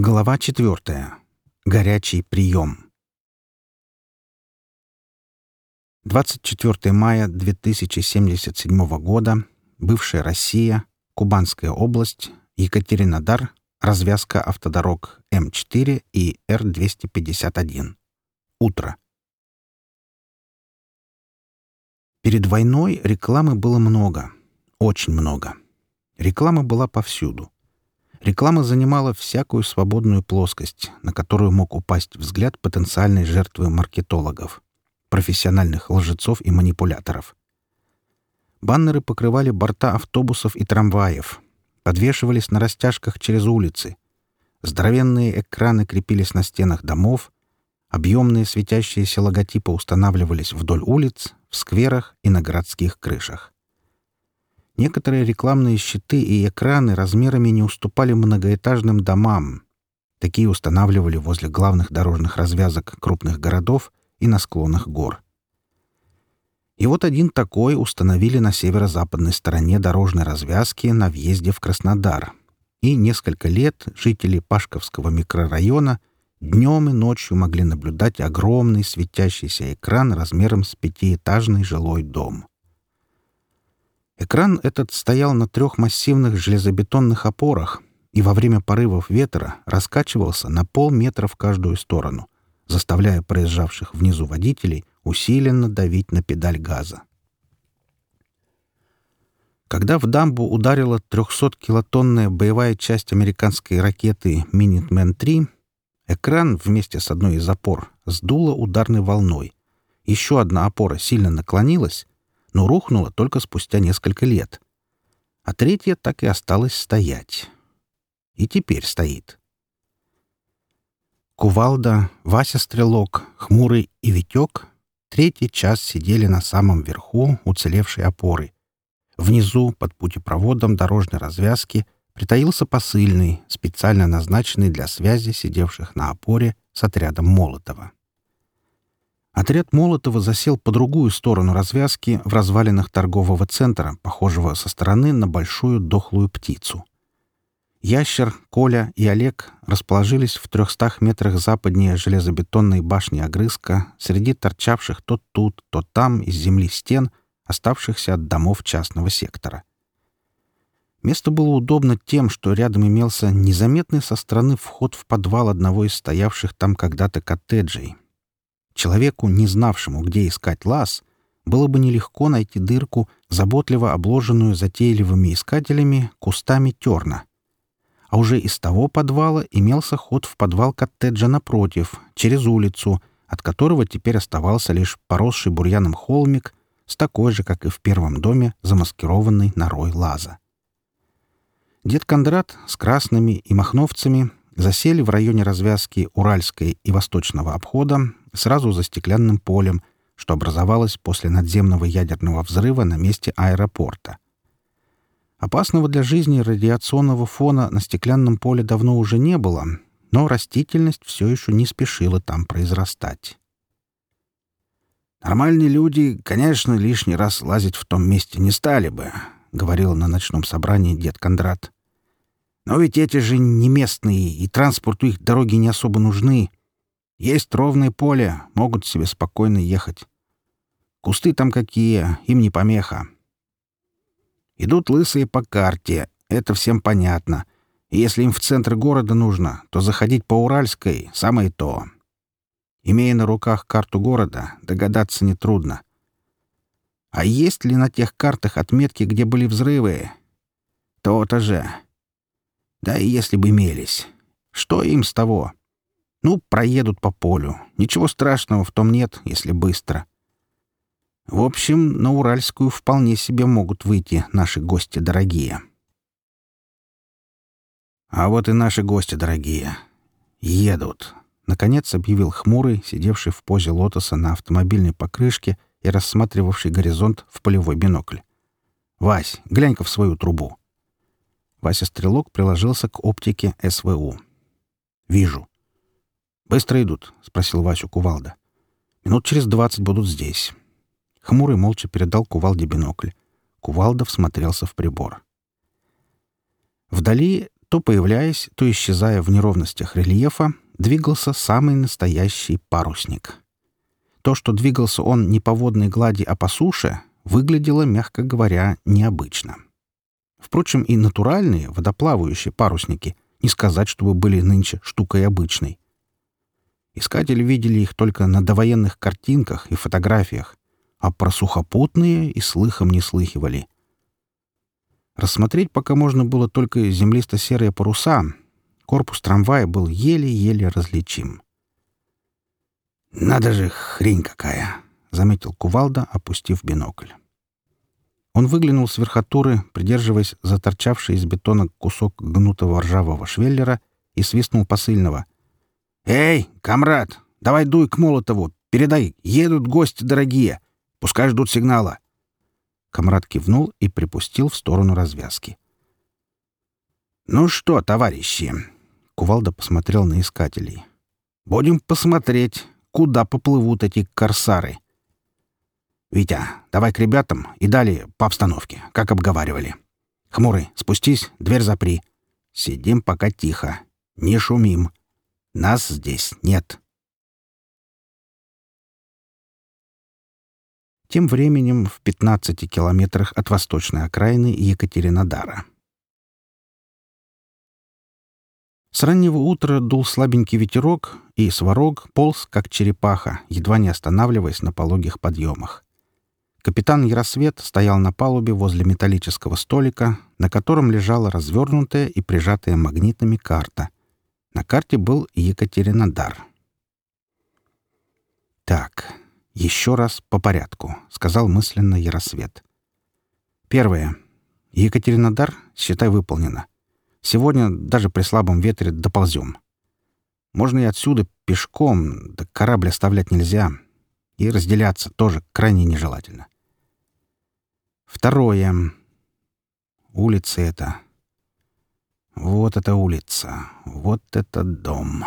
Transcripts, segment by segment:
Глава четвертая. Горячий прием. 24 мая 2077 года. Бывшая Россия, Кубанская область, Екатеринодар, развязка автодорог М4 и Р-251. Утро. Перед войной рекламы было много, очень много. Реклама была повсюду. Реклама занимала всякую свободную плоскость, на которую мог упасть взгляд потенциальной жертвы маркетологов, профессиональных лжецов и манипуляторов. Баннеры покрывали борта автобусов и трамваев, подвешивались на растяжках через улицы. Здоровенные экраны крепились на стенах домов, объемные светящиеся логотипы устанавливались вдоль улиц, в скверах и на городских крышах. Некоторые рекламные щиты и экраны размерами не уступали многоэтажным домам. Такие устанавливали возле главных дорожных развязок крупных городов и на склонах гор. И вот один такой установили на северо-западной стороне дорожной развязки на въезде в Краснодар. И несколько лет жители Пашковского микрорайона днем и ночью могли наблюдать огромный светящийся экран размером с пятиэтажный жилой дом. Экран этот стоял на трех массивных железобетонных опорах и во время порывов ветра раскачивался на полметра в каждую сторону, заставляя проезжавших внизу водителей усиленно давить на педаль газа. Когда в дамбу ударила 300-килотонная боевая часть американской ракеты «Минитмен-3», экран вместе с одной из опор сдуло ударной волной. Еще одна опора сильно наклонилась, но рухнула только спустя несколько лет. А третья так и осталась стоять. И теперь стоит. Кувалда, Вася Стрелок, Хмурый и Витек третий час сидели на самом верху уцелевшей опоры. Внизу, под путепроводом дорожной развязки, притаился посыльный, специально назначенный для связи сидевших на опоре с отрядом Молотова. Отряд Молотова засел по другую сторону развязки в развалинах торгового центра, похожего со стороны на большую дохлую птицу. Ящер, Коля и Олег расположились в трехстах метрах западнее железобетонной башни Огрызка среди торчавших то тут, то там из земли стен, оставшихся от домов частного сектора. Место было удобно тем, что рядом имелся незаметный со стороны вход в подвал одного из стоявших там когда-то коттеджей — Человеку, не знавшему, где искать лаз, было бы нелегко найти дырку, заботливо обложенную затейливыми искателями кустами терна. А уже из того подвала имелся ход в подвал коттеджа напротив, через улицу, от которого теперь оставался лишь поросший бурьяном холмик с такой же, как и в первом доме, замаскированный норой лаза. Дед Кондрат с красными и махновцами засели в районе развязки Уральской и Восточного обхода сразу за стеклянным полем, что образовалось после надземного ядерного взрыва на месте аэропорта. Опасного для жизни радиационного фона на стеклянном поле давно уже не было, но растительность все еще не спешила там произрастать. «Нормальные люди, конечно, лишний раз лазить в том месте не стали бы», — говорил на ночном собрании дед Кондрат. «Но ведь эти же не местные, и транспорту их дороги не особо нужны. Есть ровное поле, могут себе спокойно ехать. Кусты там какие, им не помеха. Идут лысые по карте, это всем понятно. И если им в центр города нужно, то заходить по Уральской — самое то. Имея на руках карту города, догадаться нетрудно. А есть ли на тех картах отметки, где были взрывы? То-то же. Да и если бы имелись. Что им с того? — ну, проедут по полю. Ничего страшного в том нет, если быстро. В общем, на Уральскую вполне себе могут выйти наши гости дорогие. А вот и наши гости дорогие. Едут. Наконец объявил хмурый, сидевший в позе лотоса на автомобильной покрышке и рассматривавший горизонт в полевой бинокль. «Вась, глянь-ка в свою трубу». Вася-стрелок приложился к оптике СВУ. «Вижу. «Быстро идут?» — спросил Васю Кувалда. «Минут через двадцать будут здесь». Хмурый молча передал Кувалде бинокль. Кувалда всмотрелся в прибор. Вдали, то появляясь, то исчезая в неровностях рельефа, двигался самый настоящий парусник. То, что двигался он не по водной глади, а по суше, выглядело, мягко говоря, необычно. Впрочем, и натуральные водоплавающие парусники не сказать, чтобы были нынче штукой обычной. Искатели видели их только на довоенных картинках и фотографиях, а про сухопутные и слыхом не слыхивали. Рассмотреть пока можно было только землисто-серые паруса. Корпус трамвая был еле-еле различим. «Надо же, хрень какая!» — заметил кувалда, опустив бинокль. Он выглянул с верхотуры, придерживаясь за торчавший из бетона кусок гнутого ржавого швеллера, и свистнул посыльного — «Эй, комрад, давай дуй к Молотову, передай, едут гости дорогие, пускай ждут сигнала». Комрад кивнул и припустил в сторону развязки. «Ну что, товарищи?» — Кувалда посмотрел на искателей. «Будем посмотреть, куда поплывут эти корсары». «Витя, давай к ребятам и далее по обстановке, как обговаривали. Хмурый, спустись, дверь запри. Сидим пока тихо, не шумим». Нас здесь нет. Тем временем в 15 километрах от восточной окраины Екатеринодара. С раннего утра дул слабенький ветерок, и сварог полз, как черепаха, едва не останавливаясь на пологих подъемах. Капитан Яросвет стоял на палубе возле металлического столика, на котором лежала развернутая и прижатая магнитами карта — на карте был Екатеринодар. «Так, еще раз по порядку», — сказал мысленно Яросвет. «Первое. Екатеринодар, считай, выполнено. Сегодня даже при слабом ветре доползем. Можно и отсюда пешком, да корабль оставлять нельзя. И разделяться тоже крайне нежелательно. Второе. Улица эта. Вот эта улица, вот этот дом.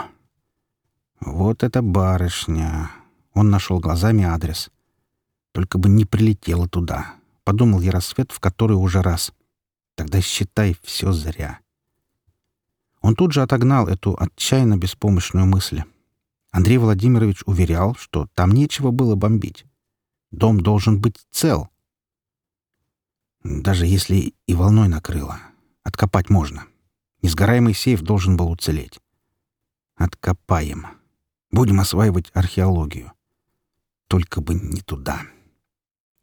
Вот эта барышня. Он нашел глазами адрес. Только бы не прилетела туда. Подумал я рассвет, в который уже раз. Тогда считай, все зря. Он тут же отогнал эту отчаянно беспомощную мысль. Андрей Владимирович уверял, что там нечего было бомбить. Дом должен быть цел. Даже если и волной накрыло. Откопать можно. Несгораемый сейф должен был уцелеть. Откопаем. Будем осваивать археологию. Только бы не туда.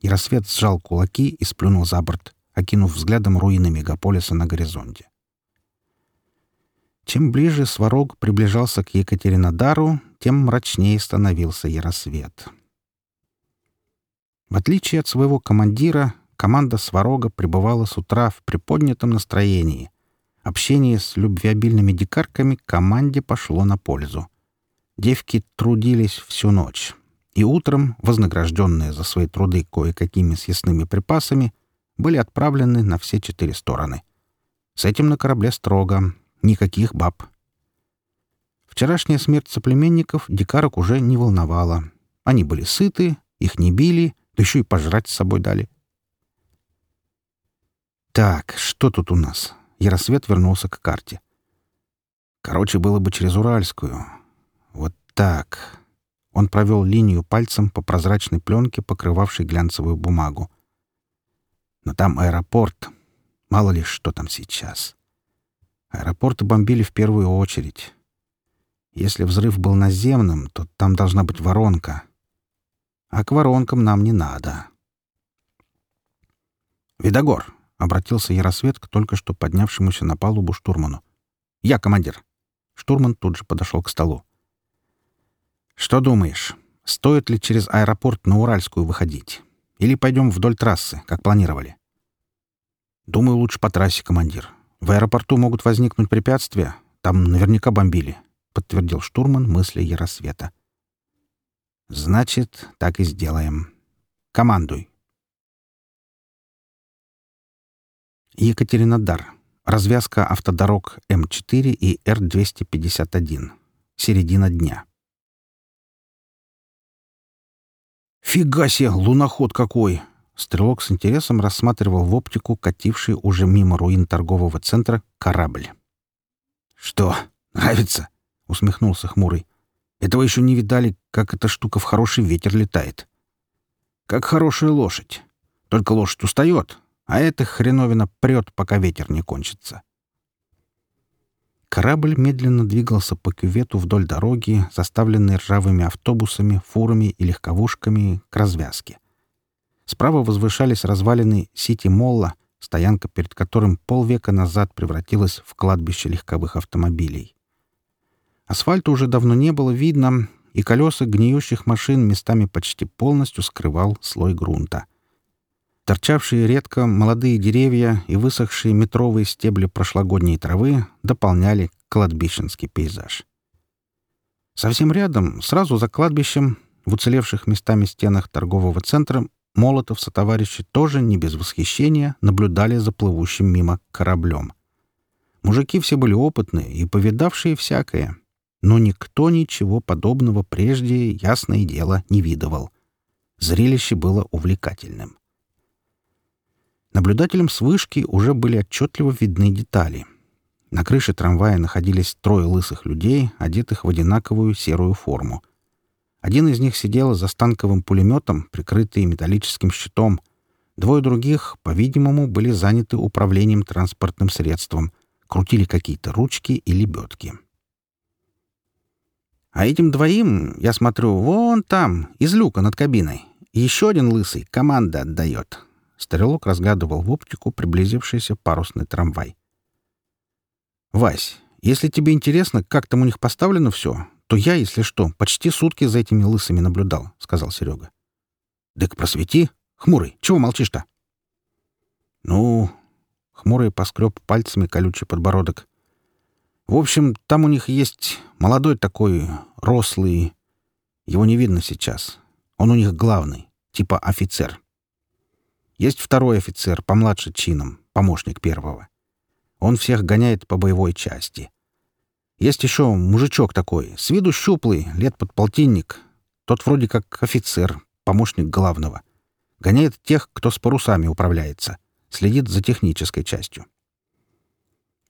И рассвет сжал кулаки и сплюнул за борт, окинув взглядом руины мегаполиса на горизонте. Чем ближе Сварог приближался к Екатеринодару, тем мрачнее становился Яросвет. В отличие от своего командира, команда Сварога пребывала с утра в приподнятом настроении — Общение с любвеобильными дикарками команде пошло на пользу. Девки трудились всю ночь, и утром, вознагражденные за свои труды кое-какими съестными припасами, были отправлены на все четыре стороны. С этим на корабле строго, никаких баб. Вчерашняя смерть соплеменников дикарок уже не волновала. Они были сыты, их не били, да еще и пожрать с собой дали. «Так, что тут у нас?» Яросвет вернулся к карте. Короче, было бы через Уральскую. Вот так. Он провел линию пальцем по прозрачной пленке, покрывавшей глянцевую бумагу. Но там аэропорт. Мало ли, что там сейчас. Аэропорты бомбили в первую очередь. Если взрыв был наземным, то там должна быть воронка. А к воронкам нам не надо. «Видогор, — обратился Яросвет к только что поднявшемуся на палубу штурману. «Я командир». Штурман тут же подошел к столу. «Что думаешь, стоит ли через аэропорт на Уральскую выходить? Или пойдем вдоль трассы, как планировали?» «Думаю, лучше по трассе, командир. В аэропорту могут возникнуть препятствия. Там наверняка бомбили», — подтвердил штурман мысли Яросвета. «Значит, так и сделаем. Командуй», Екатеринодар. Развязка автодорог М4 и Р-251. Середина дня. «Фига себе, луноход какой!» Стрелок с интересом рассматривал в оптику кативший уже мимо руин торгового центра корабль. «Что, нравится?» — усмехнулся хмурый. «Этого еще не видали, как эта штука в хороший ветер летает. Как хорошая лошадь. Только лошадь устает, а эта хреновина прет, пока ветер не кончится. Корабль медленно двигался по кювету вдоль дороги, заставленной ржавыми автобусами, фурами и легковушками, к развязке. Справа возвышались развалины Сити-Молла, стоянка перед которым полвека назад превратилась в кладбище легковых автомобилей. Асфальта уже давно не было видно, и колеса гниющих машин местами почти полностью скрывал слой грунта — Торчавшие редко молодые деревья и высохшие метровые стебли прошлогодней травы дополняли кладбищенский пейзаж. Совсем рядом, сразу за кладбищем, в уцелевших местами стенах торгового центра, Молотов со товарищи тоже, не без восхищения, наблюдали за плывущим мимо кораблем. Мужики все были опытные и повидавшие всякое, но никто ничего подобного прежде, ясное дело, не видывал. Зрелище было увлекательным. — Наблюдателям с вышки уже были отчетливо видны детали. На крыше трамвая находились трое лысых людей, одетых в одинаковую серую форму. Один из них сидел за станковым пулеметом, прикрытый металлическим щитом. Двое других, по-видимому, были заняты управлением транспортным средством, крутили какие-то ручки и лебедки. А этим двоим, я смотрю, вон там, из люка над кабиной. Еще один лысый команда отдает. Стрелок разгадывал в оптику приблизившийся парусный трамвай. «Вась, если тебе интересно, как там у них поставлено все, то я, если что, почти сутки за этими лысыми наблюдал», — сказал Серега. «Дык просвети. Хмурый, чего молчишь-то?» «Ну...» — Хмурый поскреб пальцами колючий подбородок. «В общем, там у них есть молодой такой, рослый. Его не видно сейчас. Он у них главный, типа офицер». Есть второй офицер, помладше чином, помощник первого. Он всех гоняет по боевой части. Есть еще мужичок такой, с виду щуплый, лет под полтинник. Тот вроде как офицер, помощник главного. Гоняет тех, кто с парусами управляется. Следит за технической частью.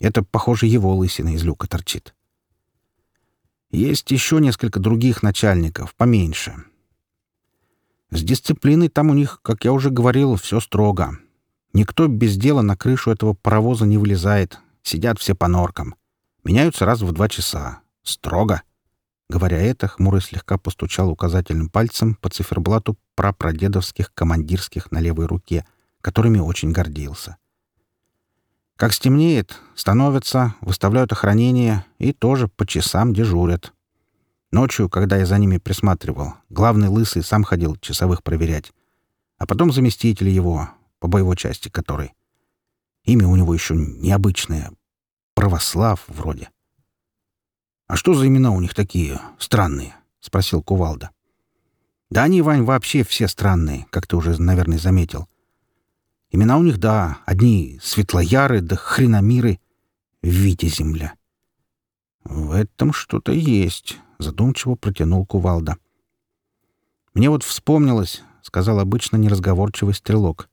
Это, похоже, его лысина из люка торчит. Есть еще несколько других начальников, поменьше. С дисциплиной там у них, как я уже говорил, все строго. Никто без дела на крышу этого паровоза не вылезает. Сидят все по норкам. Меняются раз в два часа. Строго. Говоря это, Хмурый слегка постучал указательным пальцем по циферблату прапрадедовских командирских на левой руке, которыми очень гордился. Как стемнеет, становятся, выставляют охранение и тоже по часам дежурят. Ночью, когда я за ними присматривал, главный лысый сам ходил часовых проверять. А потом заместитель его, по боевой части который. Имя у него еще необычное. Православ вроде. «А что за имена у них такие странные?» — спросил Кувалда. «Да они, Вань, вообще все странные, как ты уже, наверное, заметил. Имена у них, да, одни светлояры да хреномиры. Витяземля». «В этом что-то есть», — задумчиво протянул кувалда. «Мне вот вспомнилось», — сказал обычно неразговорчивый стрелок.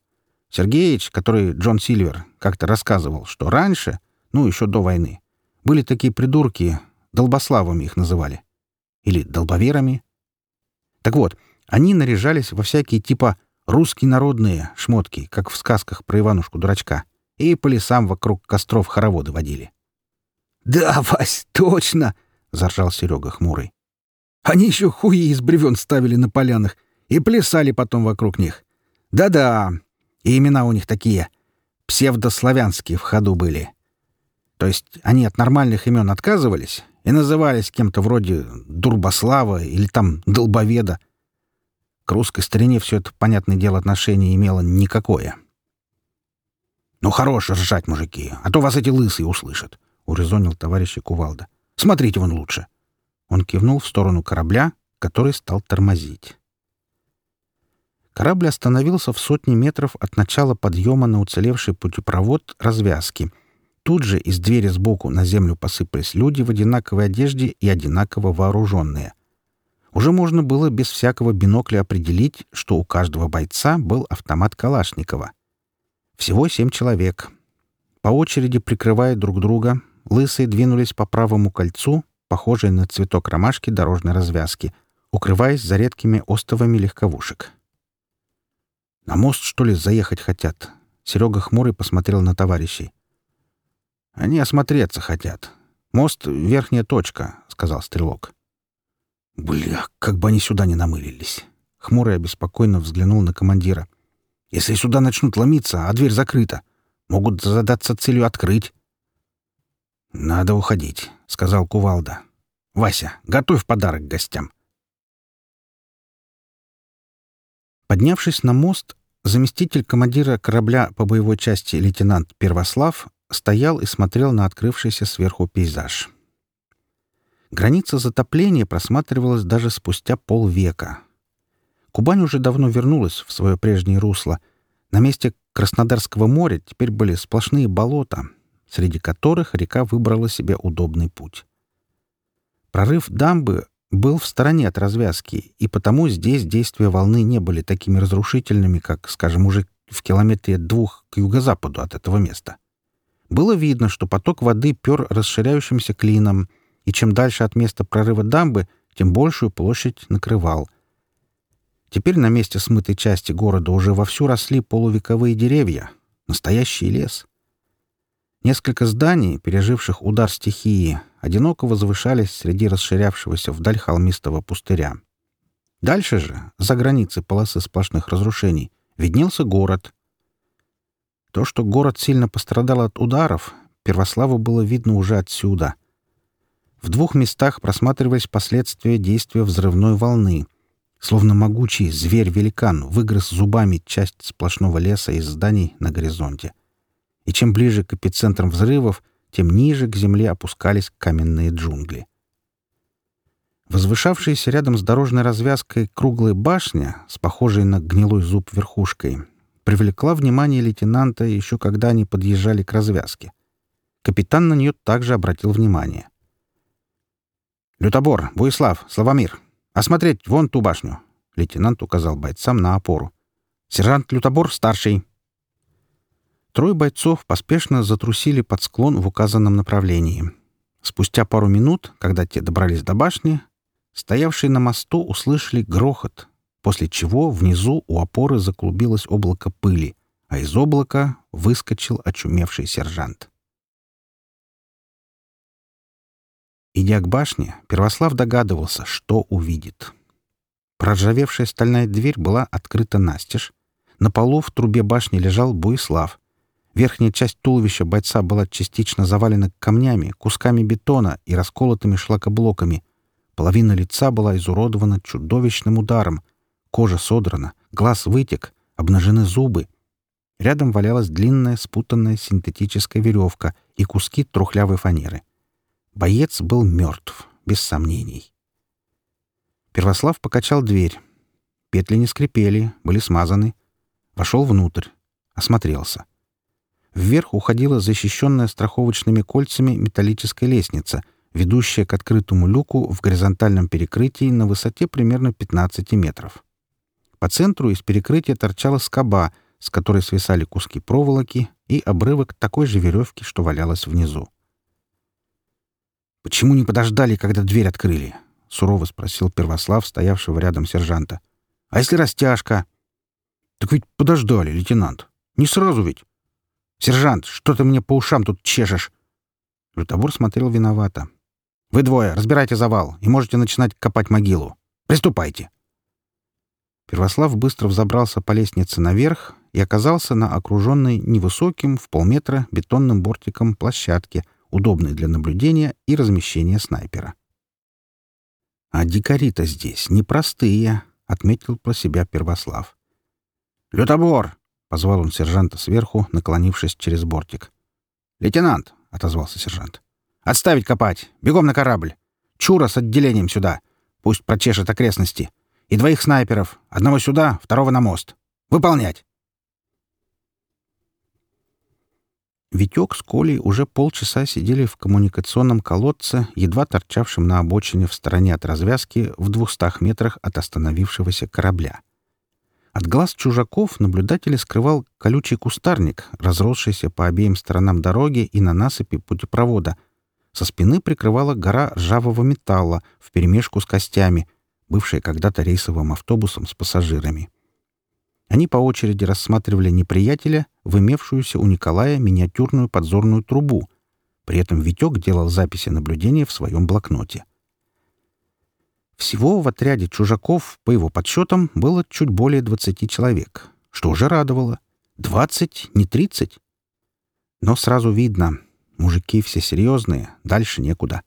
«Сергеич, который Джон Сильвер, как-то рассказывал, что раньше, ну, еще до войны, были такие придурки, долбославами их называли. Или долбоверами. Так вот, они наряжались во всякие типа русские народные шмотки, как в сказках про Иванушку-дурачка, и по лесам вокруг костров хороводы водили. «Да, Вась, точно!» заржал Серега хмурый. Они еще хуи из бревен ставили на полянах и плясали потом вокруг них. Да-да, и имена у них такие. Псевдославянские в ходу были. То есть они от нормальных имен отказывались и назывались кем-то вроде Дурбослава или там Долбоведа. К русской старине все это, понятное дело, отношение имело никакое. «Ну, хорош ржать, мужики, а то вас эти лысые услышат», — урезонил товарищ Кувалда. Смотрите вон лучше. Он кивнул в сторону корабля, который стал тормозить. Корабль остановился в сотне метров от начала подъема на уцелевший путепровод развязки. Тут же из двери сбоку на землю посыпались люди в одинаковой одежде и одинаково вооруженные. Уже можно было без всякого бинокля определить, что у каждого бойца был автомат Калашникова. Всего семь человек. По очереди прикрывая друг друга, лысые двинулись по правому кольцу, похожей на цветок ромашки дорожной развязки, укрываясь за редкими остовами легковушек. «На мост, что ли, заехать хотят?» Серега хмурый посмотрел на товарищей. «Они осмотреться хотят. Мост — верхняя точка», — сказал стрелок. «Бля, как бы они сюда не намылились!» Хмурый обеспокоенно взглянул на командира. «Если сюда начнут ломиться, а дверь закрыта, могут задаться целью открыть. «Надо уходить», — сказал кувалда. «Вася, готовь подарок гостям». Поднявшись на мост, заместитель командира корабля по боевой части лейтенант Первослав стоял и смотрел на открывшийся сверху пейзаж. Граница затопления просматривалась даже спустя полвека. Кубань уже давно вернулась в свое прежнее русло. На месте Краснодарского моря теперь были сплошные болота, среди которых река выбрала себе удобный путь. Прорыв дамбы был в стороне от развязки, и потому здесь действия волны не были такими разрушительными, как, скажем, уже в километре двух к юго-западу от этого места. Было видно, что поток воды пер расширяющимся клином, и чем дальше от места прорыва дамбы, тем большую площадь накрывал. Теперь на месте смытой части города уже вовсю росли полувековые деревья, настоящий лес — Несколько зданий, переживших удар стихии, одиноко возвышались среди расширявшегося вдаль холмистого пустыря. Дальше же, за границей полосы сплошных разрушений, виднелся город. То, что город сильно пострадал от ударов, Первославу было видно уже отсюда. В двух местах просматривались последствия действия взрывной волны. Словно могучий зверь-великан выгрыз зубами часть сплошного леса из зданий на горизонте — и чем ближе к эпицентрам взрывов, тем ниже к земле опускались каменные джунгли. Возвышавшаяся рядом с дорожной развязкой круглая башня с похожей на гнилой зуб верхушкой привлекла внимание лейтенанта еще когда они подъезжали к развязке. Капитан на нее также обратил внимание. «Лютобор, Буислав, Славомир, осмотреть вон ту башню!» Лейтенант указал бойцам на опору. «Сержант Лютобор, старший, Трое бойцов поспешно затрусили под склон в указанном направлении. Спустя пару минут, когда те добрались до башни, стоявшие на мосту услышали грохот, после чего внизу у опоры заклубилось облако пыли, а из облака выскочил очумевший сержант. Идя к башне, Первослав догадывался, что увидит. Проржавевшая стальная дверь была открыта настежь. На полу в трубе башни лежал Буислав, Верхняя часть туловища бойца была частично завалена камнями, кусками бетона и расколотыми шлакоблоками. Половина лица была изуродована чудовищным ударом. Кожа содрана, глаз вытек, обнажены зубы. Рядом валялась длинная спутанная синтетическая веревка и куски трухлявой фанеры. Боец был мертв, без сомнений. Первослав покачал дверь. Петли не скрипели, были смазаны. Вошел внутрь. Осмотрелся. Вверх уходила защищенная страховочными кольцами металлическая лестница, ведущая к открытому люку в горизонтальном перекрытии на высоте примерно 15 метров. По центру из перекрытия торчала скоба, с которой свисали куски проволоки и обрывок такой же веревки, что валялась внизу. «Почему не подождали, когда дверь открыли?» — сурово спросил Первослав, стоявшего рядом сержанта. «А если растяжка?» «Так ведь подождали, лейтенант. Не сразу ведь. «Сержант, что ты мне по ушам тут чешешь?» Лютобор смотрел виновато. «Вы двое, разбирайте завал и можете начинать копать могилу. Приступайте!» Первослав быстро взобрался по лестнице наверх и оказался на окруженной невысоким в полметра бетонным бортиком площадке, удобной для наблюдения и размещения снайпера. «А дикари-то здесь непростые», — отметил про себя Первослав. «Лютобор, — позвал он сержанта сверху, наклонившись через бортик. «Лейтенант!» — отозвался сержант. «Отставить копать! Бегом на корабль! Чура с отделением сюда! Пусть прочешет окрестности! И двоих снайперов! Одного сюда, второго на мост! Выполнять!» Витек с Колей уже полчаса сидели в коммуникационном колодце, едва торчавшем на обочине в стороне от развязки в двухстах метрах от остановившегося корабля. От глаз чужаков наблюдатели скрывал колючий кустарник, разросшийся по обеим сторонам дороги и на насыпи путепровода. Со спины прикрывала гора ржавого металла вперемешку с костями, бывшая когда-то рейсовым автобусом с пассажирами. Они по очереди рассматривали неприятеля, вымевшуюся у Николая миниатюрную подзорную трубу. При этом Витек делал записи наблюдения в своем блокноте — всего в отряде чужаков, по его подсчетам, было чуть более 20 человек, что уже радовало. 20, не 30. Но сразу видно, мужики все серьезные, дальше некуда.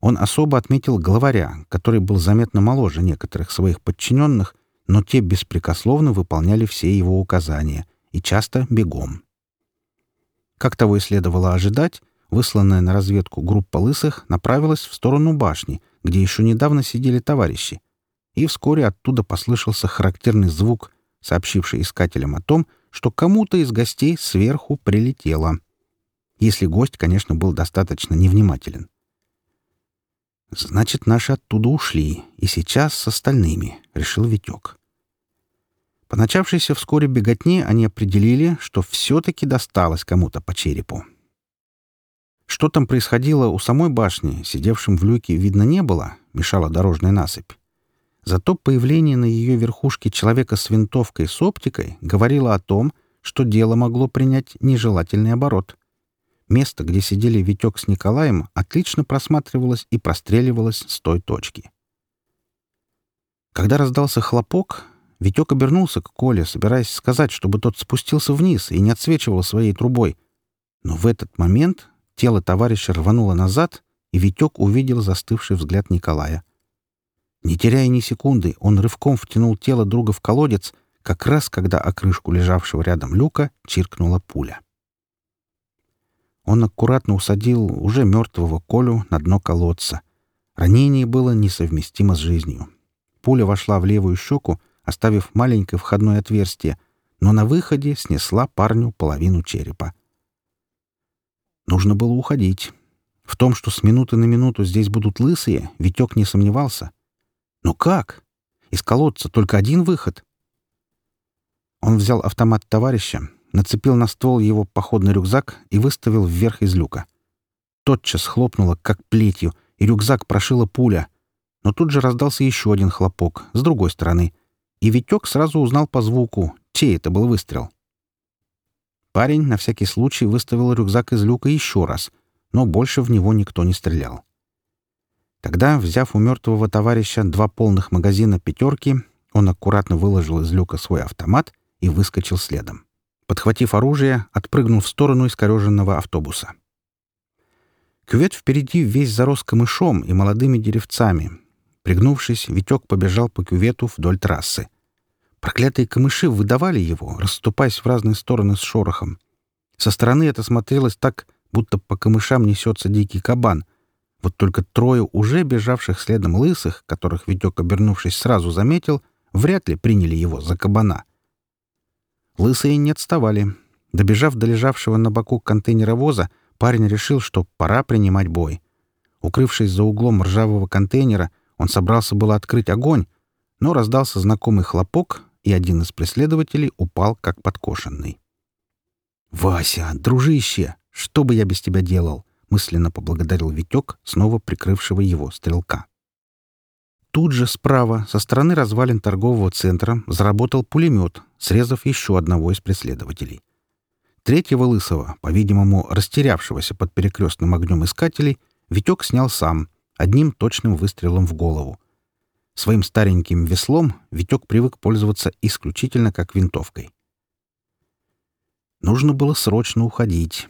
Он особо отметил главаря, который был заметно моложе некоторых своих подчиненных, но те беспрекословно выполняли все его указания, и часто бегом. Как того и следовало ожидать, высланная на разведку группа лысых направилась в сторону башни — где еще недавно сидели товарищи, и вскоре оттуда послышался характерный звук, сообщивший искателям о том, что кому-то из гостей сверху прилетело. Если гость, конечно, был достаточно невнимателен. «Значит, наши оттуда ушли, и сейчас с остальными», — решил Витек. По начавшейся вскоре беготне они определили, что все-таки досталось кому-то по черепу. Что там происходило у самой башни, сидевшим в люке, видно не было, мешала дорожная насыпь. Зато появление на ее верхушке человека с винтовкой с оптикой говорило о том, что дело могло принять нежелательный оборот. Место, где сидели Витек с Николаем, отлично просматривалось и простреливалось с той точки. Когда раздался хлопок, Витек обернулся к Коле, собираясь сказать, чтобы тот спустился вниз и не отсвечивал своей трубой. Но в этот момент Тело товарища рвануло назад, и Витек увидел застывший взгляд Николая. Не теряя ни секунды, он рывком втянул тело друга в колодец, как раз когда о крышку лежавшего рядом люка чиркнула пуля. Он аккуратно усадил уже мертвого Колю на дно колодца. Ранение было несовместимо с жизнью. Пуля вошла в левую щеку, оставив маленькое входное отверстие, но на выходе снесла парню половину черепа — Нужно было уходить. В том, что с минуты на минуту здесь будут лысые, Витек не сомневался. Но как? Из колодца только один выход. Он взял автомат товарища, нацепил на ствол его походный рюкзак и выставил вверх из люка. Тотчас хлопнуло, как плетью, и рюкзак прошила пуля. Но тут же раздался еще один хлопок, с другой стороны. И Витек сразу узнал по звуку, чей это был выстрел. Парень на всякий случай выставил рюкзак из люка еще раз, но больше в него никто не стрелял. Тогда, взяв у мертвого товарища два полных магазина «пятерки», он аккуратно выложил из люка свой автомат и выскочил следом. Подхватив оружие, отпрыгнул в сторону искореженного автобуса. Кювет впереди весь зарос камышом и молодыми деревцами. Пригнувшись, Витек побежал по кювету вдоль трассы. Проклятые камыши выдавали его, расступаясь в разные стороны с шорохом. Со стороны это смотрелось так, будто по камышам несется дикий кабан. Вот только трое уже бежавших следом лысых, которых Витек, обернувшись, сразу заметил, вряд ли приняли его за кабана. Лысые не отставали. Добежав до лежавшего на боку контейнеровоза, парень решил, что пора принимать бой. Укрывшись за углом ржавого контейнера, он собрался было открыть огонь, но раздался знакомый хлопок, и один из преследователей упал как подкошенный. «Вася, дружище, что бы я без тебя делал?» — мысленно поблагодарил Витек, снова прикрывшего его стрелка. Тут же справа, со стороны развалин торгового центра, заработал пулемет, срезав еще одного из преследователей. Третьего лысого, по-видимому, растерявшегося под перекрестным огнем искателей, Витек снял сам, одним точным выстрелом в голову — Своим стареньким веслом Витек привык пользоваться исключительно как винтовкой. Нужно было срочно уходить.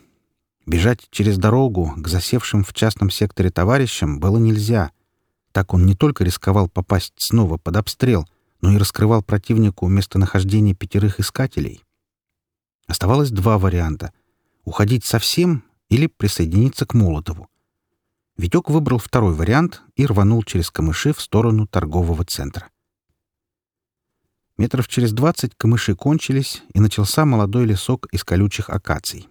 Бежать через дорогу к засевшим в частном секторе товарищам было нельзя. Так он не только рисковал попасть снова под обстрел, но и раскрывал противнику местонахождение пятерых искателей. Оставалось два варианта — уходить совсем или присоединиться к Молотову. Витек выбрал второй вариант и рванул через камыши в сторону торгового центра. Метров через двадцать камыши кончились, и начался молодой лесок из колючих акаций.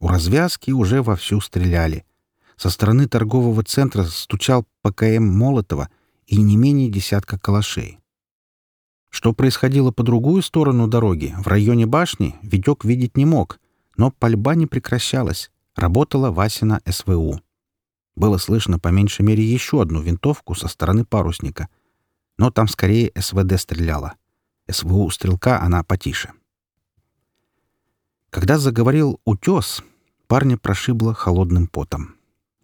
У развязки уже вовсю стреляли. Со стороны торгового центра стучал ПКМ Молотова и не менее десятка калашей. Что происходило по другую сторону дороги, в районе башни, Витек видеть не мог, но пальба не прекращалась. Работала Васина СВУ. Было слышно по меньшей мере еще одну винтовку со стороны парусника. Но там скорее СВД стреляла. СВУ стрелка она потише. Когда заговорил «Утес», парня прошибло холодным потом.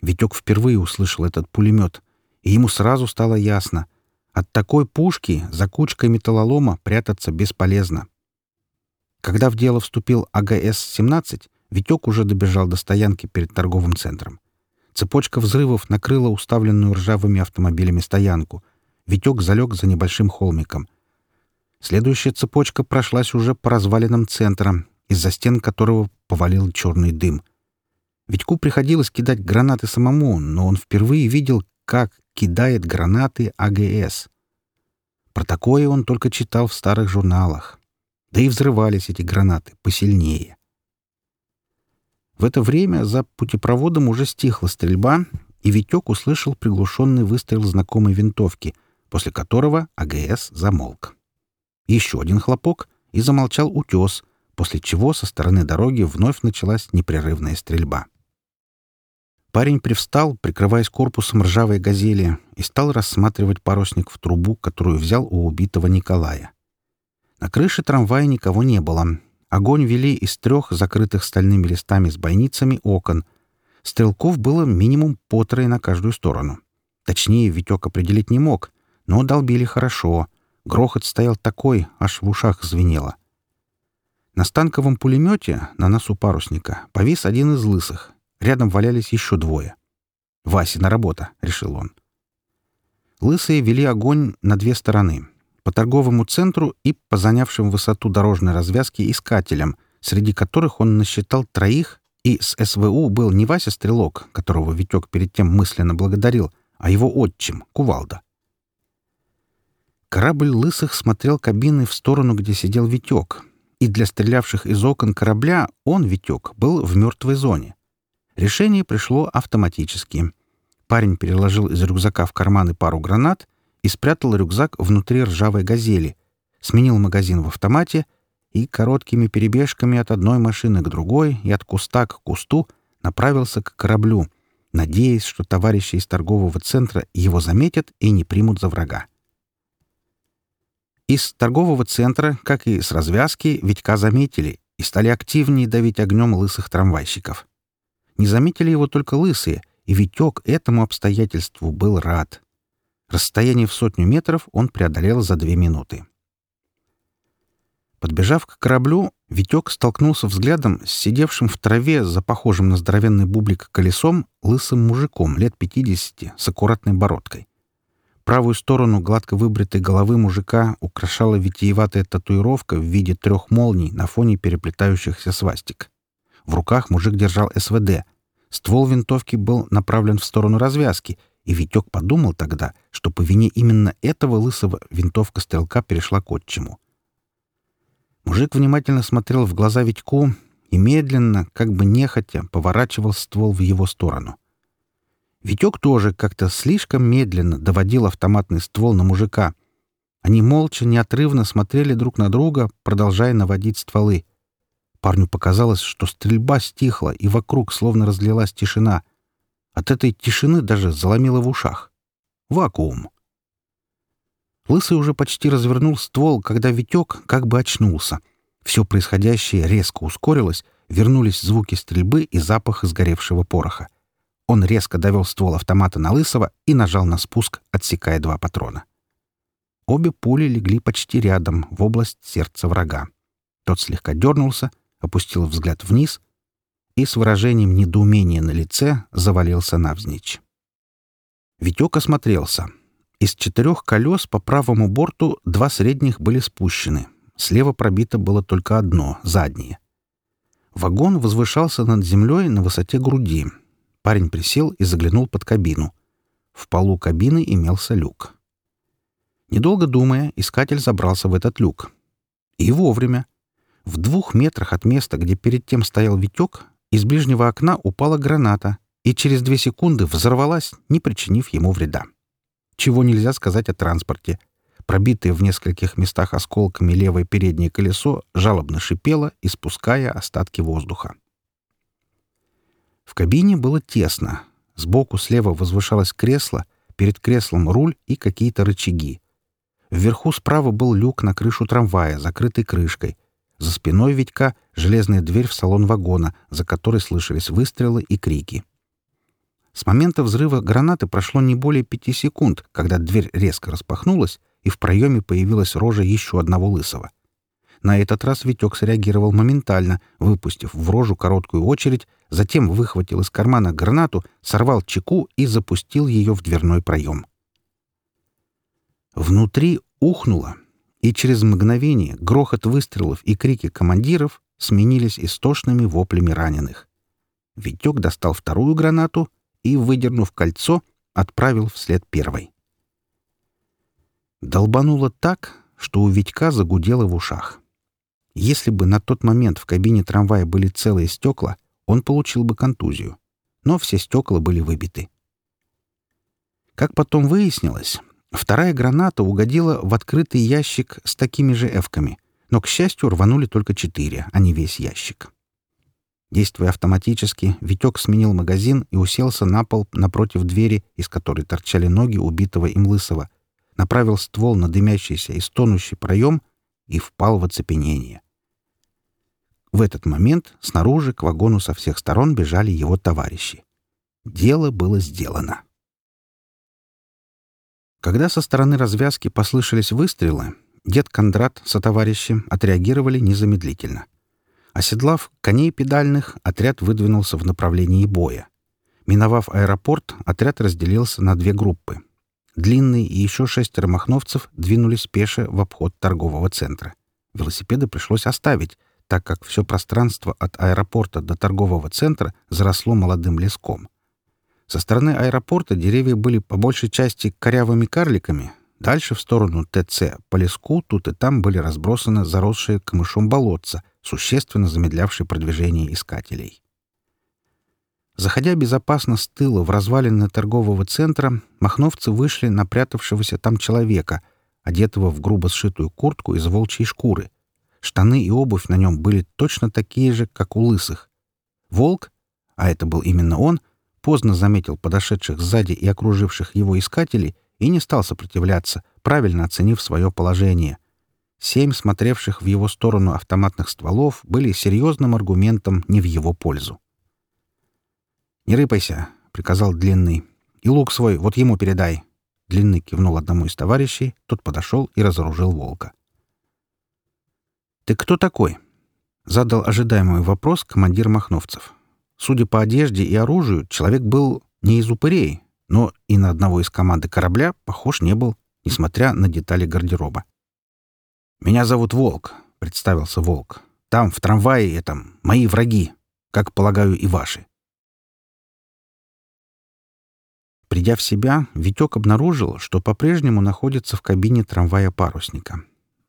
Витек впервые услышал этот пулемет, и ему сразу стало ясно — от такой пушки за кучкой металлолома прятаться бесполезно. Когда в дело вступил АГС-17, Витек уже добежал до стоянки перед торговым центром. Цепочка взрывов накрыла уставленную ржавыми автомобилями стоянку. Витек залег за небольшим холмиком. Следующая цепочка прошлась уже по развалинам центра, из-за стен которого повалил черный дым. Витьку приходилось кидать гранаты самому, но он впервые видел, как кидает гранаты АГС. Про такое он только читал в старых журналах. Да и взрывались эти гранаты посильнее. В это время за путепроводом уже стихла стрельба, и Витек услышал приглушенный выстрел знакомой винтовки, после которого АГС замолк. Еще один хлопок, и замолчал утес, после чего со стороны дороги вновь началась непрерывная стрельба. Парень привстал, прикрываясь корпусом ржавой газели, и стал рассматривать парусник в трубу, которую взял у убитого Николая. На крыше трамвая никого не было, Огонь вели из трех закрытых стальными листами с бойницами окон. Стрелков было минимум по трое на каждую сторону. Точнее, Витек определить не мог, но долбили хорошо. Грохот стоял такой, аж в ушах звенело. На станковом пулемете на носу парусника повис один из лысых. Рядом валялись еще двое. «Васина работа», — решил он. Лысые вели огонь на две стороны по торговому центру и по занявшим высоту дорожной развязки искателям, среди которых он насчитал троих, и с СВУ был не Вася Стрелок, которого Витек перед тем мысленно благодарил, а его отчим, Кувалда. Корабль Лысых смотрел кабины в сторону, где сидел Витек, и для стрелявших из окон корабля он, Витек, был в мертвой зоне. Решение пришло автоматически. Парень переложил из рюкзака в карманы пару гранат — и спрятал рюкзак внутри ржавой «Газели», сменил магазин в автомате и короткими перебежками от одной машины к другой и от куста к кусту направился к кораблю, надеясь, что товарищи из торгового центра его заметят и не примут за врага. Из торгового центра, как и с развязки, Витька заметили и стали активнее давить огнем лысых трамвайщиков. Не заметили его только лысые, и Витек этому обстоятельству был рад. Расстояние в сотню метров он преодолел за две минуты. Подбежав к кораблю, Витек столкнулся взглядом с сидевшим в траве за похожим на здоровенный бублик колесом лысым мужиком лет 50 с аккуратной бородкой. Правую сторону гладко выбритой головы мужика украшала витиеватая татуировка в виде трех молний на фоне переплетающихся свастик. В руках мужик держал СВД. Ствол винтовки был направлен в сторону развязки — и Витек подумал тогда, что по вине именно этого лысого винтовка стрелка перешла к отчиму. Мужик внимательно смотрел в глаза Витьку и медленно, как бы нехотя, поворачивал ствол в его сторону. Витек тоже как-то слишком медленно доводил автоматный ствол на мужика. Они молча, неотрывно смотрели друг на друга, продолжая наводить стволы. Парню показалось, что стрельба стихла, и вокруг словно разлилась тишина — от этой тишины даже заломило в ушах. Вакуум. Лысый уже почти развернул ствол, когда Витек как бы очнулся. Все происходящее резко ускорилось, вернулись звуки стрельбы и запах сгоревшего пороха. Он резко довел ствол автомата на Лысого и нажал на спуск, отсекая два патрона. Обе пули легли почти рядом, в область сердца врага. Тот слегка дернулся, опустил взгляд вниз — и с выражением недоумения на лице завалился навзничь. Витек осмотрелся. Из четырех колес по правому борту два средних были спущены. Слева пробито было только одно, заднее. Вагон возвышался над землей на высоте груди. Парень присел и заглянул под кабину. В полу кабины имелся люк. Недолго думая, искатель забрался в этот люк. И вовремя. В двух метрах от места, где перед тем стоял Витек, из ближнего окна упала граната и через две секунды взорвалась, не причинив ему вреда. Чего нельзя сказать о транспорте. Пробитое в нескольких местах осколками левое переднее колесо жалобно шипело, испуская остатки воздуха. В кабине было тесно. Сбоку слева возвышалось кресло, перед креслом руль и какие-то рычаги. Вверху справа был люк на крышу трамвая, закрытый крышкой. За спиной Витька железная дверь в салон вагона, за которой слышались выстрелы и крики. С момента взрыва гранаты прошло не более пяти секунд, когда дверь резко распахнулась, и в проеме появилась рожа еще одного лысого. На этот раз Витек среагировал моментально, выпустив в рожу короткую очередь, затем выхватил из кармана гранату, сорвал чеку и запустил ее в дверной проем. Внутри ухнуло, и через мгновение грохот выстрелов и крики командиров сменились истошными воплями раненых. Витек достал вторую гранату и, выдернув кольцо, отправил вслед первой. Долбануло так, что у Витька загудело в ушах. Если бы на тот момент в кабине трамвая были целые стекла, он получил бы контузию. Но все стекла были выбиты. Как потом выяснилось, Вторая граната угодила в открытый ящик с такими же эвками, но, к счастью, рванули только четыре, а не весь ящик. Действуя автоматически, Витек сменил магазин и уселся на пол напротив двери, из которой торчали ноги убитого им лысого, направил ствол на дымящийся и стонущий проем и впал в оцепенение. В этот момент снаружи к вагону со всех сторон бежали его товарищи. Дело было сделано. Когда со стороны развязки послышались выстрелы, дед Кондрат со товарищем отреагировали незамедлительно. Оседлав коней педальных, отряд выдвинулся в направлении боя. Миновав аэропорт, отряд разделился на две группы. Длинный и еще шестеро махновцев двинулись пеше в обход торгового центра. Велосипеды пришлось оставить, так как все пространство от аэропорта до торгового центра заросло молодым леском — со стороны аэропорта деревья были по большей части корявыми карликами. Дальше, в сторону ТЦ, по леску тут и там были разбросаны заросшие камышом болотца, существенно замедлявшие продвижение искателей. Заходя безопасно с тыла в развалины торгового центра, махновцы вышли на прятавшегося там человека, одетого в грубо сшитую куртку из волчьей шкуры. Штаны и обувь на нем были точно такие же, как у лысых. Волк, а это был именно он — поздно заметил подошедших сзади и окруживших его искателей и не стал сопротивляться, правильно оценив свое положение. Семь смотревших в его сторону автоматных стволов были серьезным аргументом не в его пользу. «Не рыпайся», — приказал Длинный. «И лук свой вот ему передай». Длинный кивнул одному из товарищей, тот подошел и разоружил волка. «Ты кто такой?» — задал ожидаемый вопрос командир Махновцев. Судя по одежде и оружию, человек был не из упырей, но и на одного из команды корабля похож не был, несмотря на детали гардероба. «Меня зовут Волк», — представился Волк. «Там, в трамвае этом, мои враги, как, полагаю, и ваши». Придя в себя, Витек обнаружил, что по-прежнему находится в кабине трамвая-парусника.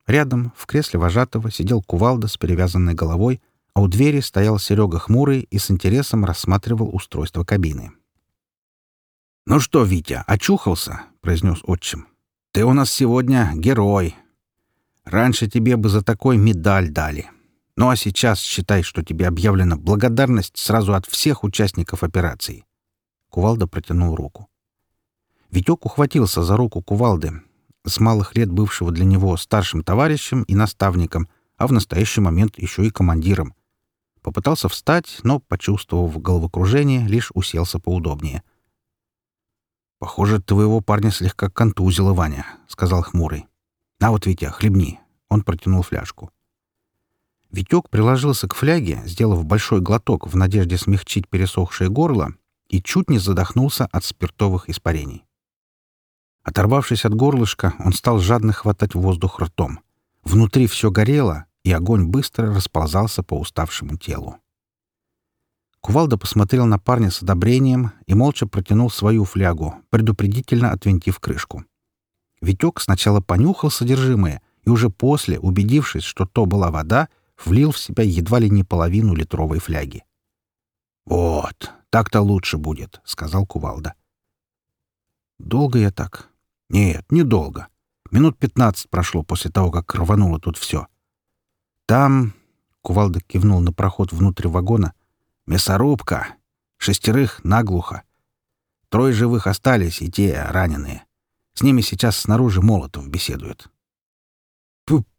Рядом, в кресле вожатого, сидел кувалда с перевязанной головой — а у двери стоял Серега Хмурый и с интересом рассматривал устройство кабины. «Ну что, Витя, очухался?» — произнес отчим. «Ты у нас сегодня герой. Раньше тебе бы за такой медаль дали. Ну а сейчас считай, что тебе объявлена благодарность сразу от всех участников операции». Кувалда протянул руку. Витек ухватился за руку Кувалды, с малых лет бывшего для него старшим товарищем и наставником, а в настоящий момент еще и командиром. Попытался встать, но, почувствовав головокружение, лишь уселся поудобнее. «Похоже, твоего парня слегка контузило, Ваня», — сказал хмурый. «На вот, Витя, хлебни». Он протянул фляжку. Витек приложился к фляге, сделав большой глоток в надежде смягчить пересохшее горло, и чуть не задохнулся от спиртовых испарений. Оторвавшись от горлышка, он стал жадно хватать воздух ртом. Внутри все горело, и огонь быстро расползался по уставшему телу. Кувалда посмотрел на парня с одобрением и молча протянул свою флягу, предупредительно отвинтив крышку. Витек сначала понюхал содержимое и уже после, убедившись, что то была вода, влил в себя едва ли не половину литровой фляги. «Вот, так-то лучше будет», — сказал Кувалда. «Долго я так?» «Нет, недолго. Минут пятнадцать прошло после того, как рвануло тут все. Там...» — кувалда кивнул на проход внутрь вагона. «Мясорубка! Шестерых наглухо. Трое живых остались, и те раненые. С ними сейчас снаружи Молотов беседует».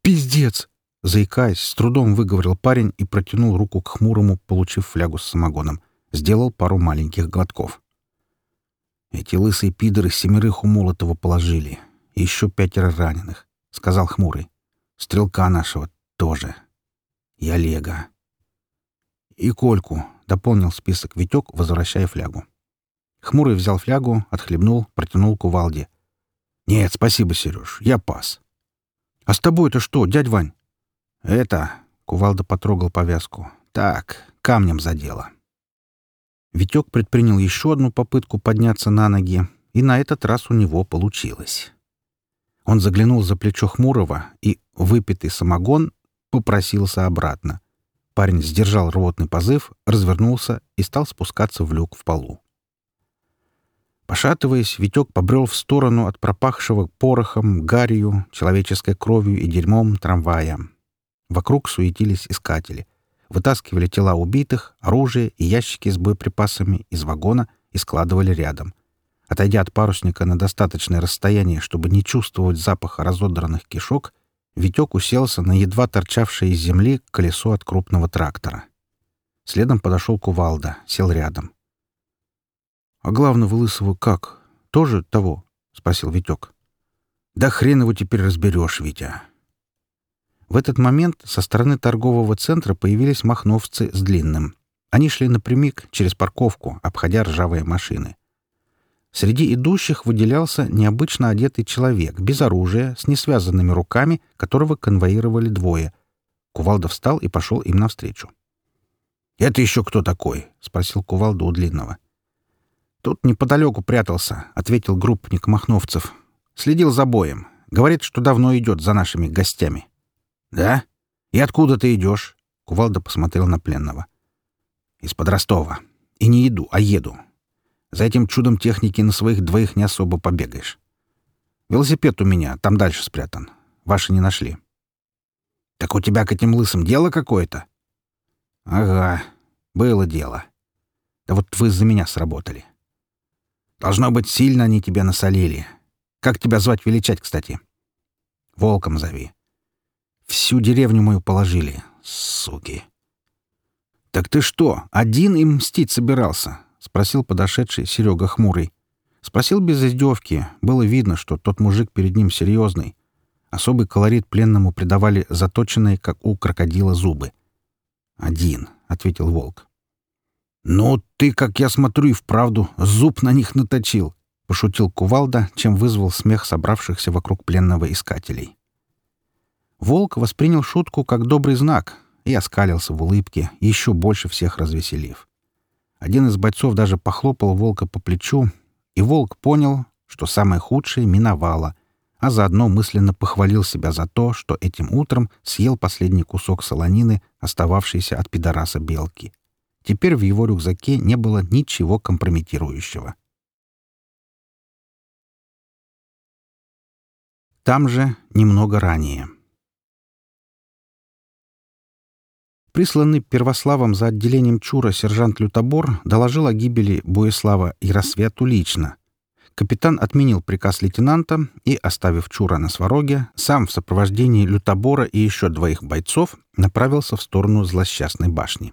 «Пиздец!» — заикаясь, с трудом выговорил парень и протянул руку к хмурому, получив флягу с самогоном. Сделал пару маленьких глотков. «Эти лысые пидоры семерых у Молотова положили. Еще пятеро раненых», — сказал хмурый. «Стрелка нашего тоже и Олега. «И Кольку», — дополнил список Витек, возвращая флягу. Хмурый взял флягу, отхлебнул, протянул кувалде. «Нет, спасибо, Сереж, я пас». «А с тобой-то что, дядь Вань?» «Это...» — кувалда потрогал повязку. «Так, камнем задело». Витек предпринял еще одну попытку подняться на ноги, и на этот раз у него получилось. Он заглянул за плечо Хмурого, и выпитый самогон попросился обратно. Парень сдержал рвотный позыв, развернулся и стал спускаться в люк в полу. Пошатываясь, Витек побрел в сторону от пропахшего порохом, гарью, человеческой кровью и дерьмом трамвая. Вокруг суетились искатели. Вытаскивали тела убитых, оружие и ящики с боеприпасами из вагона и складывали рядом. Отойдя от парусника на достаточное расстояние, чтобы не чувствовать запаха разодранных кишок, Витек уселся на едва торчавшее из земли колесо от крупного трактора. Следом подошел кувалда, сел рядом. — А главного лысого как? Тоже того? — спросил Витек. — Да хрен его теперь разберешь, Витя. В этот момент со стороны торгового центра появились махновцы с длинным. Они шли напрямик через парковку, обходя ржавые машины. Среди идущих выделялся необычно одетый человек, без оружия, с несвязанными руками, которого конвоировали двое. Кувалда встал и пошел им навстречу. «Это еще кто такой?» — спросил Кувалда у Длинного. «Тут неподалеку прятался», — ответил группник Махновцев. «Следил за боем. Говорит, что давно идет за нашими гостями». «Да? И откуда ты идешь?» — Кувалда посмотрел на пленного. «Из-под Ростова. И не иду, а еду. За этим чудом техники на своих двоих не особо побегаешь. Велосипед у меня, там дальше спрятан. Ваши не нашли. Так у тебя к этим лысым дело какое-то? Ага, было дело. Да вот вы за меня сработали. Должно быть, сильно они тебя насолили. Как тебя звать величать, кстати? Волком зови. Всю деревню мою положили, суки. Так ты что, один им мстить собирался? — спросил подошедший Серега Хмурый. Спросил без издевки. Было видно, что тот мужик перед ним серьезный. Особый колорит пленному придавали заточенные, как у крокодила, зубы. «Один», — ответил волк. «Ну, ты, как я смотрю, и вправду зуб на них наточил», — пошутил кувалда, чем вызвал смех собравшихся вокруг пленного искателей. Волк воспринял шутку как добрый знак и оскалился в улыбке, еще больше всех развеселив. Один из бойцов даже похлопал волка по плечу, и волк понял, что самое худшее миновало, а заодно мысленно похвалил себя за то, что этим утром съел последний кусок солонины, остававшийся от пидораса белки. Теперь в его рюкзаке не было ничего компрометирующего. Там же немного ранее. Присланный Первославом за отделением Чура сержант Лютобор доложил о гибели Боеслава и рассвету лично. Капитан отменил приказ лейтенанта и, оставив Чура на свороге, сам в сопровождении Лютобора и еще двоих бойцов направился в сторону злосчастной башни.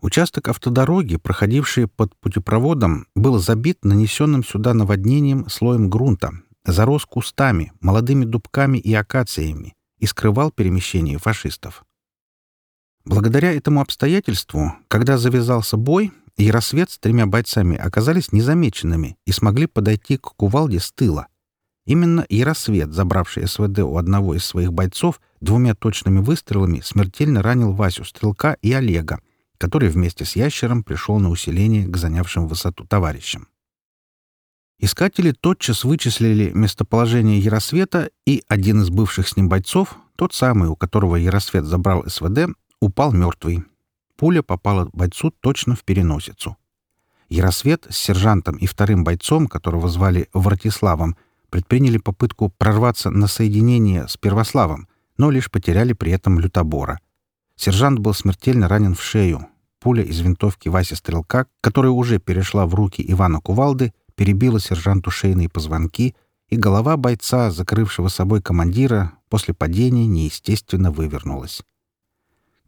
Участок автодороги, проходивший под путепроводом, был забит нанесенным сюда наводнением слоем грунта, зарос кустами, молодыми дубками и акациями и скрывал перемещение фашистов. Благодаря этому обстоятельству, когда завязался бой, и рассвет с тремя бойцами оказались незамеченными и смогли подойти к кувалде с тыла. Именно Яросвет, забравший СВД у одного из своих бойцов, двумя точными выстрелами смертельно ранил Васю Стрелка и Олега, который вместе с ящером пришел на усиление к занявшим высоту товарищам. Искатели тотчас вычислили местоположение Яросвета, и один из бывших с ним бойцов, тот самый, у которого Яросвет забрал СВД, упал мертвый. Пуля попала бойцу точно в переносицу. Яросвет с сержантом и вторым бойцом, которого звали Вратиславом, предприняли попытку прорваться на соединение с Первославом, но лишь потеряли при этом лютобора. Сержант был смертельно ранен в шею. Пуля из винтовки Васи Стрелка, которая уже перешла в руки Ивана Кувалды, перебила сержанту шейные позвонки, и голова бойца, закрывшего собой командира, после падения неестественно вывернулась.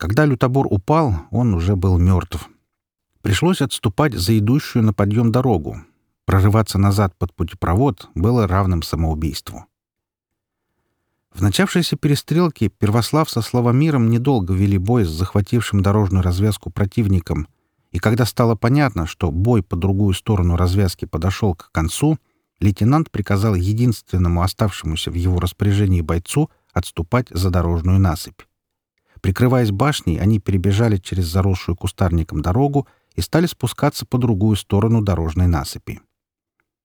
Когда лютобор упал, он уже был мертв. Пришлось отступать за идущую на подъем дорогу. Прорываться назад под путепровод было равным самоубийству. В начавшейся перестрелке Первослав со Славомиром недолго вели бой с захватившим дорожную развязку противником, и когда стало понятно, что бой по другую сторону развязки подошел к концу, лейтенант приказал единственному оставшемуся в его распоряжении бойцу отступать за дорожную насыпь. Прикрываясь башней, они перебежали через заросшую кустарником дорогу и стали спускаться по другую сторону дорожной насыпи.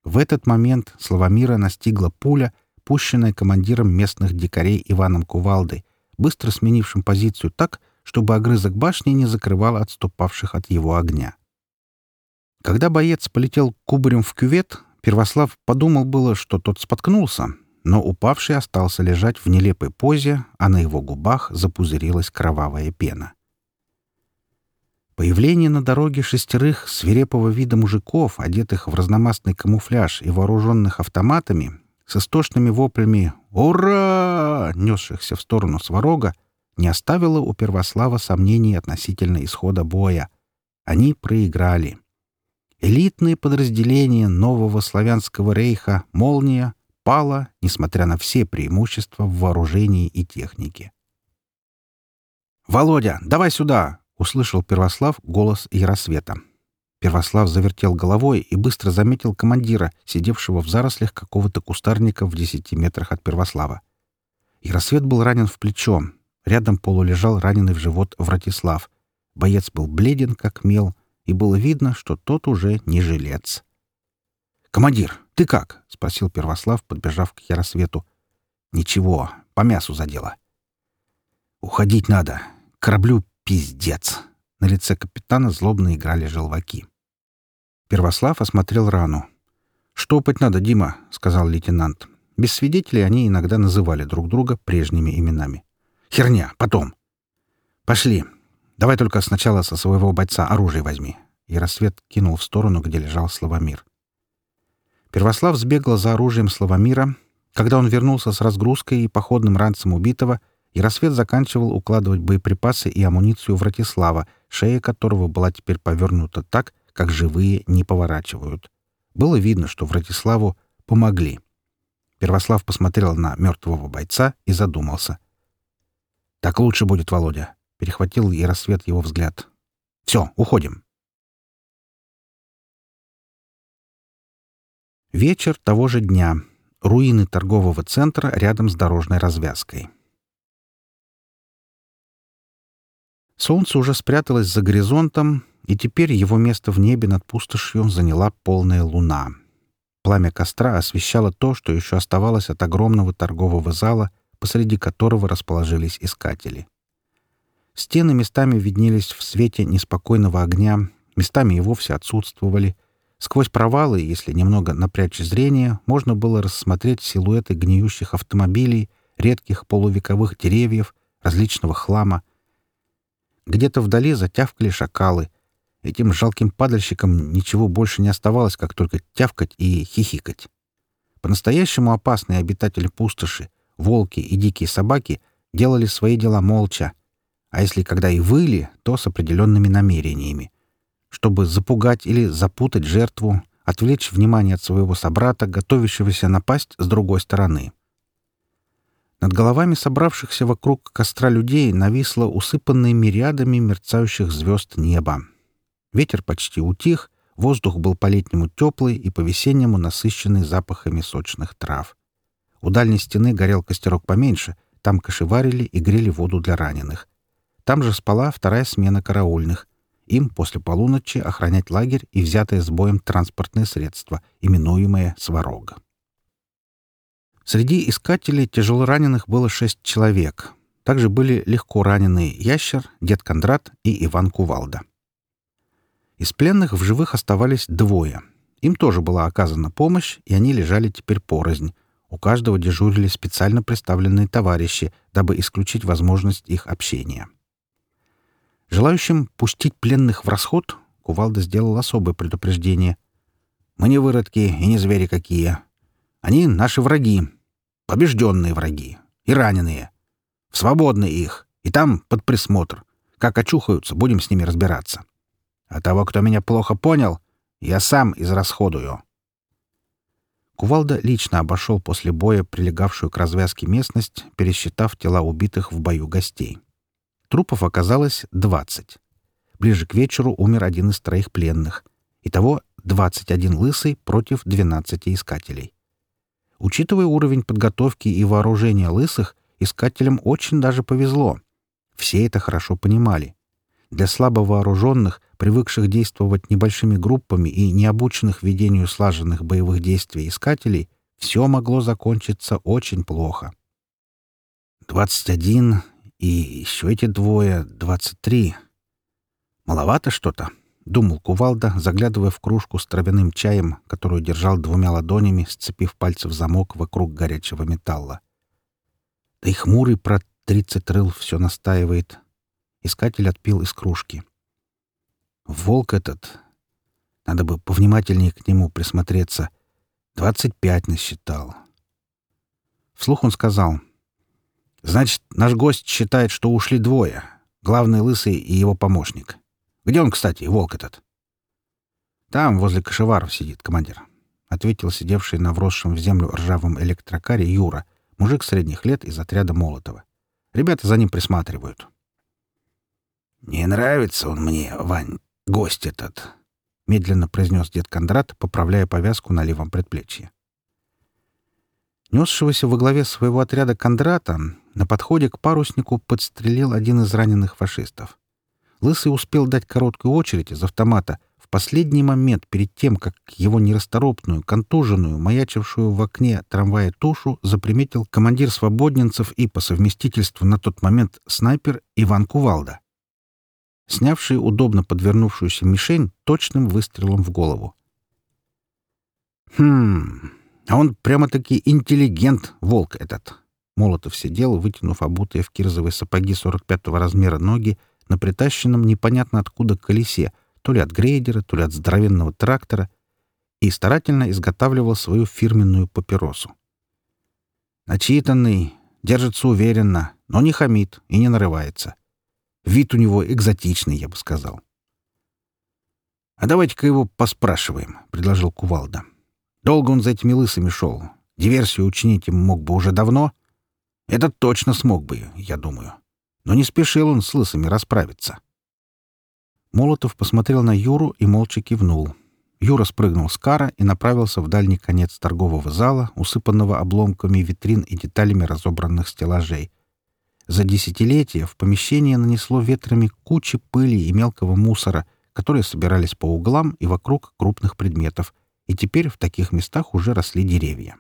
В этот момент Славомира настигла пуля, пущенная командиром местных дикарей Иваном Кувалдой, быстро сменившим позицию так, чтобы огрызок башни не закрывал отступавших от его огня. Когда боец полетел кубарем в кювет, Первослав подумал было, что тот споткнулся, но упавший остался лежать в нелепой позе, а на его губах запузырилась кровавая пена. Появление на дороге шестерых свирепого вида мужиков, одетых в разномастный камуфляж и вооруженных автоматами, с истошными воплями «Ура!», несшихся в сторону сварога, не оставило у Первослава сомнений относительно исхода боя. Они проиграли. Элитные подразделения нового славянского рейха «Молния» пала, несмотря на все преимущества в вооружении и технике. «Володя, давай сюда!» — услышал Первослав голос Яросвета. Первослав завертел головой и быстро заметил командира, сидевшего в зарослях какого-то кустарника в десяти метрах от Первослава. Яросвет был ранен в плечо. Рядом полулежал раненый в живот Вратислав. Боец был бледен, как мел, и было видно, что тот уже не жилец. «Командир, «Ты как?» — спросил Первослав, подбежав к Яросвету. «Ничего, по мясу задело». «Уходить надо. Кораблю пиздец!» На лице капитана злобно играли желваки. Первослав осмотрел рану. «Штопать надо, Дима», — сказал лейтенант. Без свидетелей они иногда называли друг друга прежними именами. «Херня! Потом!» «Пошли! Давай только сначала со своего бойца оружие возьми!» И рассвет кинул в сторону, где лежал Славомир. Первослав сбегал за оружием Славомира. Когда он вернулся с разгрузкой и походным ранцем убитого, и рассвет заканчивал укладывать боеприпасы и амуницию в Ратислава, шея которого была теперь повернута так, как живые не поворачивают. Было видно, что Вратиславу помогли. Первослав посмотрел на мертвого бойца и задумался. «Так лучше будет, Володя», — перехватил и рассвет его взгляд. «Все, уходим». Вечер того же дня. Руины торгового центра рядом с дорожной развязкой. Солнце уже спряталось за горизонтом, и теперь его место в небе над пустошью заняла полная луна. Пламя костра освещало то, что еще оставалось от огромного торгового зала, посреди которого расположились искатели. Стены местами виднелись в свете неспокойного огня, местами и вовсе отсутствовали — Сквозь провалы, если немного напрячь зрение, можно было рассмотреть силуэты гниющих автомобилей, редких полувековых деревьев, различного хлама. Где-то вдали затявкали шакалы. Этим жалким падальщикам ничего больше не оставалось, как только тявкать и хихикать. По-настоящему опасные обитатели пустоши, волки и дикие собаки, делали свои дела молча, а если когда и выли, то с определенными намерениями чтобы запугать или запутать жертву, отвлечь внимание от своего собрата, готовящегося напасть с другой стороны. Над головами собравшихся вокруг костра людей нависло усыпанное мириадами мерцающих звезд небо. Ветер почти утих, воздух был по-летнему теплый и по-весеннему насыщенный запахами сочных трав. У дальней стены горел костерок поменьше, там кошеварили и грели воду для раненых. Там же спала вторая смена караульных — им после полуночи охранять лагерь и взятое с боем транспортное средство, именуемое «Сварога». Среди искателей тяжелораненых было шесть человек. Также были легко раненые Ящер, Дед Кондрат и Иван Кувалда. Из пленных в живых оставались двое. Им тоже была оказана помощь, и они лежали теперь порознь. У каждого дежурили специально представленные товарищи, дабы исключить возможность их общения. Желающим пустить пленных в расход Кувалда сделал особое предупреждение. «Мы не выродки и не звери какие. Они наши враги, побежденные враги и раненые. В свободны их, и там под присмотр. Как очухаются, будем с ними разбираться. А того, кто меня плохо понял, я сам израсходую». Кувалда лично обошел после боя прилегавшую к развязке местность, пересчитав тела убитых в бою гостей. Трупов оказалось 20. Ближе к вечеру умер один из троих пленных. Итого 21 лысый против 12 искателей. Учитывая уровень подготовки и вооружения лысых, искателям очень даже повезло. Все это хорошо понимали. Для слабо вооруженных, привыкших действовать небольшими группами и необученных ведению слаженных боевых действий искателей, все могло закончиться очень плохо. 21 и еще эти двое, двадцать три. Маловато что-то, — думал кувалда, заглядывая в кружку с травяным чаем, которую держал двумя ладонями, сцепив пальцы в замок вокруг горячего металла. Да и хмурый про тридцать рыл все настаивает. Искатель отпил из кружки. Волк этот... Надо бы повнимательнее к нему присмотреться. Двадцать пять насчитал. Вслух он сказал — Значит, наш гость считает, что ушли двое. Главный лысый и его помощник. Где он, кстати, волк этот? Там, возле кошеваров, сидит командир. Ответил сидевший на вросшем в землю ржавом электрокаре Юра, мужик средних лет из отряда Молотова. Ребята за ним присматривают. «Не нравится он мне, Вань, гость этот», — медленно произнес дед Кондрат, поправляя повязку на левом предплечье. Несшегося во главе своего отряда Кондрата на подходе к паруснику подстрелил один из раненых фашистов. Лысый успел дать короткую очередь из автомата в последний момент перед тем, как его нерасторопную, контуженную, маячившую в окне трамвая тушу заприметил командир свободненцев и по совместительству на тот момент снайпер Иван Кувалда, снявший удобно подвернувшуюся мишень точным выстрелом в голову. «Хм, а он прямо-таки интеллигент, волк этот», Молотов сидел, вытянув обутые в кирзовые сапоги 45-го размера ноги, на притащенном непонятно откуда колесе, то ли от грейдера, то ли от здоровенного трактора, и старательно изготавливал свою фирменную папиросу. Начитанный, держится уверенно, но не хамит и не нарывается. Вид у него экзотичный, я бы сказал. «А давайте-ка его поспрашиваем», — предложил Кувалда. «Долго он за этими лысыми шел. Диверсию учинить им мог бы уже давно, — этот точно смог бы, я думаю. Но не спешил он с лысыми расправиться. Молотов посмотрел на Юру и молча кивнул. Юра спрыгнул с кара и направился в дальний конец торгового зала, усыпанного обломками витрин и деталями разобранных стеллажей. За десятилетия в помещение нанесло ветрами кучи пыли и мелкого мусора, которые собирались по углам и вокруг крупных предметов, и теперь в таких местах уже росли деревья.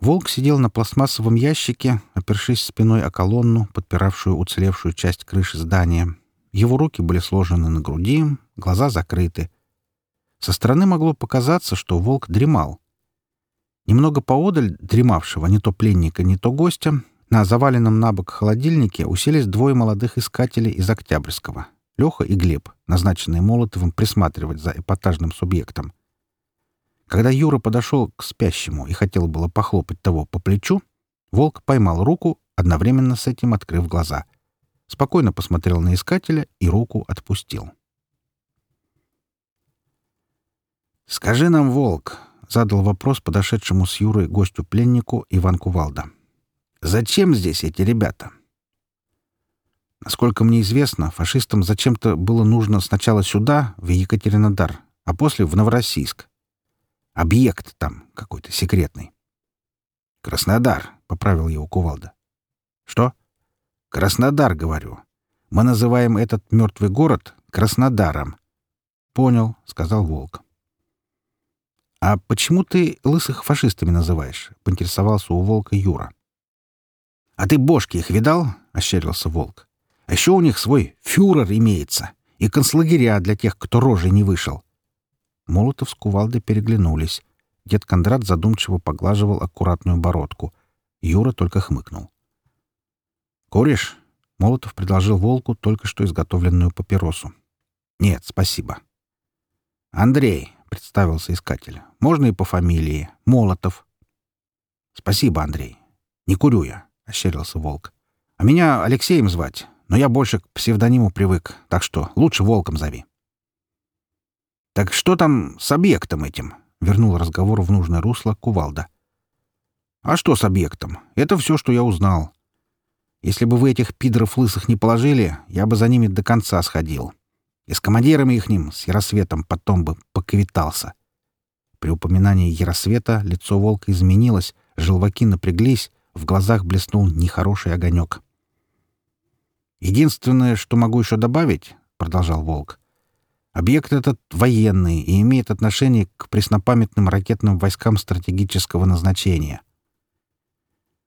Волк сидел на пластмассовом ящике, опершись спиной о колонну, подпиравшую уцелевшую часть крыши здания. Его руки были сложены на груди, глаза закрыты. Со стороны могло показаться, что волк дремал. Немного поодаль дремавшего не то пленника, не то гостя, на заваленном на бок холодильнике уселись двое молодых искателей из Октябрьского — Леха и Глеб, назначенные Молотовым присматривать за эпатажным субъектом. Когда Юра подошел к спящему и хотел было похлопать того по плечу, волк поймал руку, одновременно с этим открыв глаза. Спокойно посмотрел на искателя и руку отпустил. «Скажи нам, волк», — задал вопрос подошедшему с Юрой гостю-пленнику Иван Кувалда. «Зачем здесь эти ребята?» Насколько мне известно, фашистам зачем-то было нужно сначала сюда, в Екатеринодар, а после в Новороссийск, Объект там какой-то секретный. Краснодар, — поправил его кувалда. Что? Краснодар, говорю. Мы называем этот мертвый город Краснодаром. Понял, — сказал Волк. А почему ты лысых фашистами называешь? — поинтересовался у Волка Юра. А ты бошки их видал? — ощерился Волк. А еще у них свой фюрер имеется и концлагеря для тех, кто рожей не вышел. Молотов с кувалдой переглянулись. Дед Кондрат задумчиво поглаживал аккуратную бородку. Юра только хмыкнул. «Куришь?» — Молотов предложил волку только что изготовленную папиросу. «Нет, спасибо». «Андрей», — представился искатель. «Можно и по фамилии. Молотов». «Спасибо, Андрей. Не курю я», — ощерился волк. «А меня Алексеем звать, но я больше к псевдониму привык, так что лучше волком зови». «Так что там с объектом этим?» — вернул разговор в нужное русло кувалда. «А что с объектом? Это все, что я узнал. Если бы вы этих пидоров лысых не положили, я бы за ними до конца сходил. И с командирами ихним, с Яросветом, потом бы поквитался». При упоминании Яросвета лицо волка изменилось, желваки напряглись, в глазах блеснул нехороший огонек. «Единственное, что могу еще добавить», — продолжал волк, — Объект этот военный и имеет отношение к преснопамятным ракетным войскам стратегического назначения.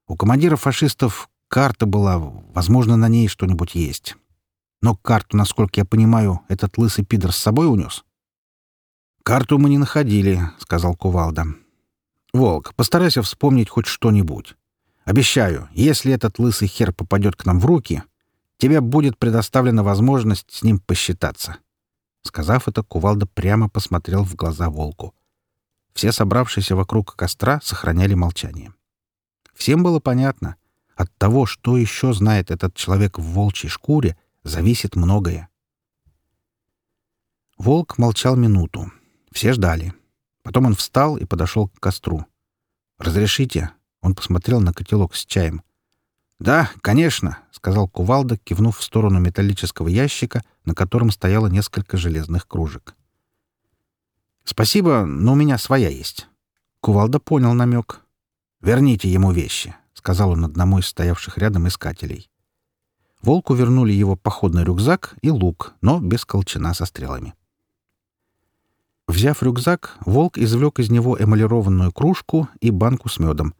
У командира фашистов карта была, возможно, на ней что-нибудь есть. Но карту, насколько я понимаю, этот лысый пидор с собой унес? «Карту мы не находили», — сказал Кувалда. «Волк, постарайся вспомнить хоть что-нибудь. Обещаю, если этот лысый хер попадет к нам в руки, тебе будет предоставлена возможность с ним посчитаться». Сказав это, кувалда прямо посмотрел в глаза волку. Все собравшиеся вокруг костра сохраняли молчание. Всем было понятно. От того, что еще знает этот человек в волчьей шкуре, зависит многое. Волк молчал минуту. Все ждали. Потом он встал и подошел к костру. «Разрешите?» — он посмотрел на котелок с чаем. «Да, конечно», — сказал кувалда, кивнув в сторону металлического ящика, на котором стояло несколько железных кружек. «Спасибо, но у меня своя есть». Кувалда понял намек. «Верните ему вещи», — сказал он одному из стоявших рядом искателей. Волку вернули его походный рюкзак и лук, но без колчана со стрелами. Взяв рюкзак, волк извлек из него эмалированную кружку и банку с медом,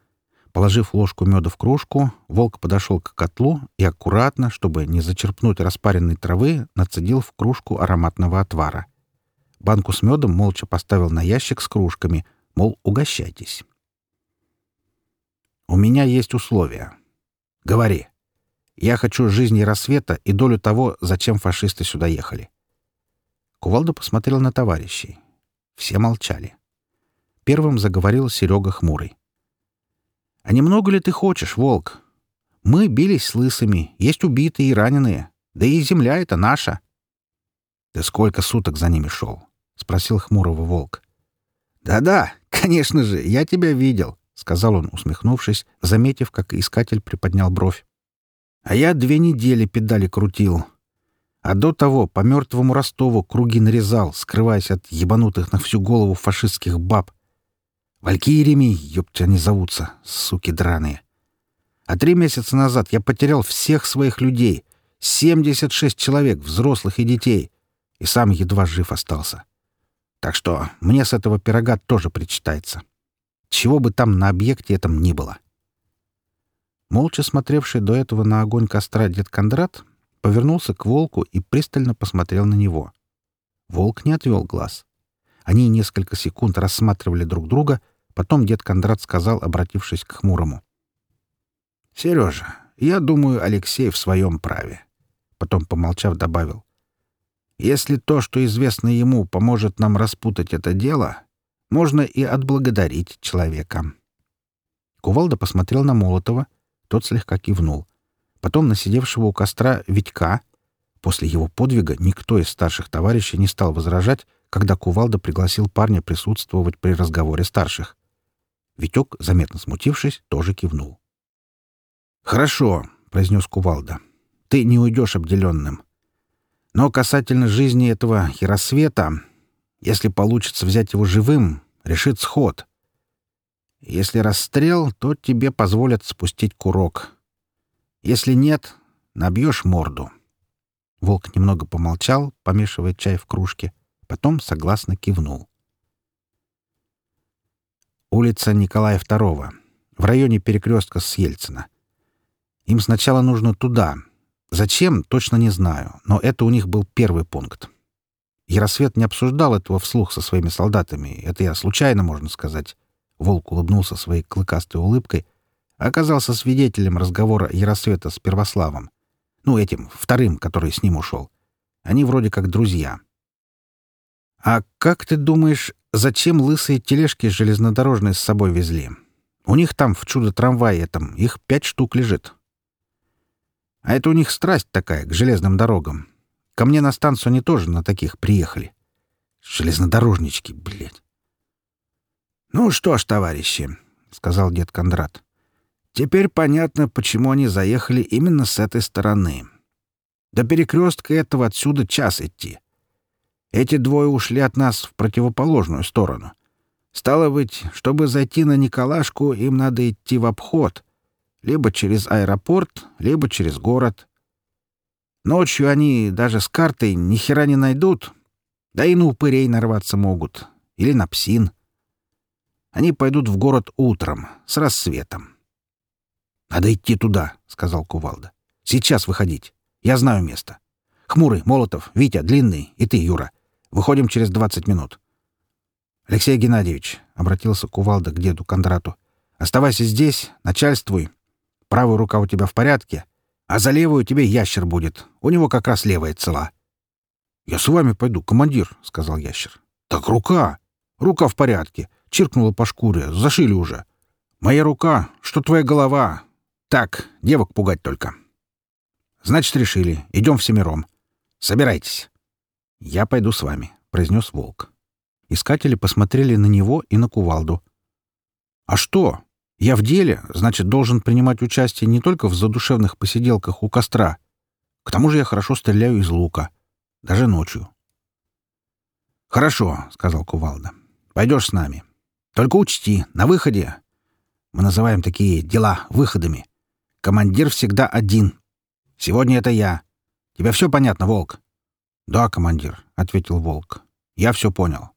Положив ложку меда в кружку, волк подошел к котлу и аккуратно, чтобы не зачерпнуть распаренной травы, нацедил в кружку ароматного отвара. Банку с медом молча поставил на ящик с кружками, мол, угощайтесь. «У меня есть условия. Говори. Я хочу жизни рассвета и долю того, зачем фашисты сюда ехали». Кувалда посмотрел на товарищей. Все молчали. Первым заговорил Серега Хмурый. «А немного ли ты хочешь, волк? Мы бились с лысыми, есть убитые и раненые. Да и земля эта наша». «Ты сколько суток за ними шел?» — спросил хмурого волк. «Да-да, конечно же, я тебя видел», — сказал он, усмехнувшись, заметив, как искатель приподнял бровь. «А я две недели педали крутил. А до того по мертвому Ростову круги нарезал, скрываясь от ебанутых на всю голову фашистских баб. Валькириями, ёпте, они зовутся, суки драные. А три месяца назад я потерял всех своих людей. 76 человек, взрослых и детей. И сам едва жив остался. Так что мне с этого пирога тоже причитается. Чего бы там на объекте этом ни было. Молча смотревший до этого на огонь костра дед Кондрат повернулся к волку и пристально посмотрел на него. Волк не отвел глаз. Они несколько секунд рассматривали друг друга — Потом дед Кондрат сказал, обратившись к Хмурому. — Сережа, я думаю, Алексей в своем праве. Потом, помолчав, добавил. — Если то, что известно ему, поможет нам распутать это дело, можно и отблагодарить человека. Кувалда посмотрел на Молотова, тот слегка кивнул. Потом на сидевшего у костра Витька. После его подвига никто из старших товарищей не стал возражать, когда Кувалда пригласил парня присутствовать при разговоре старших. Витек, заметно смутившись, тоже кивнул. «Хорошо», — произнес Кувалда. «Ты не уйдешь обделенным. Но касательно жизни этого Херосвета, если получится взять его живым, решит сход. Если расстрел, то тебе позволят спустить курок. Если нет, набьешь морду». Волк немного помолчал, помешивая чай в кружке, потом согласно кивнул улица Николая II, в районе перекрестка с Ельцина. Им сначала нужно туда. Зачем, точно не знаю, но это у них был первый пункт. Яросвет не обсуждал этого вслух со своими солдатами, это я случайно, можно сказать. Волк улыбнулся своей клыкастой улыбкой, оказался свидетелем разговора Яросвета с Первославом. Ну, этим, вторым, который с ним ушел. Они вроде как друзья. — «А как ты думаешь, зачем лысые тележки железнодорожные с собой везли? У них там в чудо-трамвае этом их пять штук лежит». «А это у них страсть такая к железным дорогам. Ко мне на станцию они тоже на таких приехали. Железнодорожнички, блядь». «Ну что ж, товарищи», — сказал дед Кондрат, — «теперь понятно, почему они заехали именно с этой стороны. До перекрестка этого отсюда час идти». Эти двое ушли от нас в противоположную сторону. Стало быть, чтобы зайти на Николашку, им надо идти в обход. Либо через аэропорт, либо через город. Ночью они даже с картой ни хера не найдут. Да и на упырей нарваться могут. Или на псин. Они пойдут в город утром, с рассветом. «Надо идти туда», — сказал Кувалда. «Сейчас выходить. Я знаю место. Хмурый, Молотов, Витя, Длинный и ты, Юра. Выходим через 20 минут. Алексей Геннадьевич, — обратился Кувалда к деду Кондрату, — оставайся здесь, начальствуй. Правая рука у тебя в порядке, а за левую тебе ящер будет. У него как раз левая цела. — Я с вами пойду, командир, — сказал ящер. — Так рука! Рука в порядке. Чиркнула по шкуре, зашили уже. — Моя рука, что твоя голова. Так, девок пугать только. — Значит, решили. Идем всемиром. Собирайтесь. «Я пойду с вами», — произнес волк. Искатели посмотрели на него и на кувалду. «А что? Я в деле, значит, должен принимать участие не только в задушевных посиделках у костра. К тому же я хорошо стреляю из лука. Даже ночью». «Хорошо», — сказал кувалда. «Пойдешь с нами. Только учти, на выходе...» Мы называем такие дела выходами. Командир всегда один. Сегодня это я. Тебе все понятно, Волк?» «Да, командир», — ответил Волк. «Я все понял.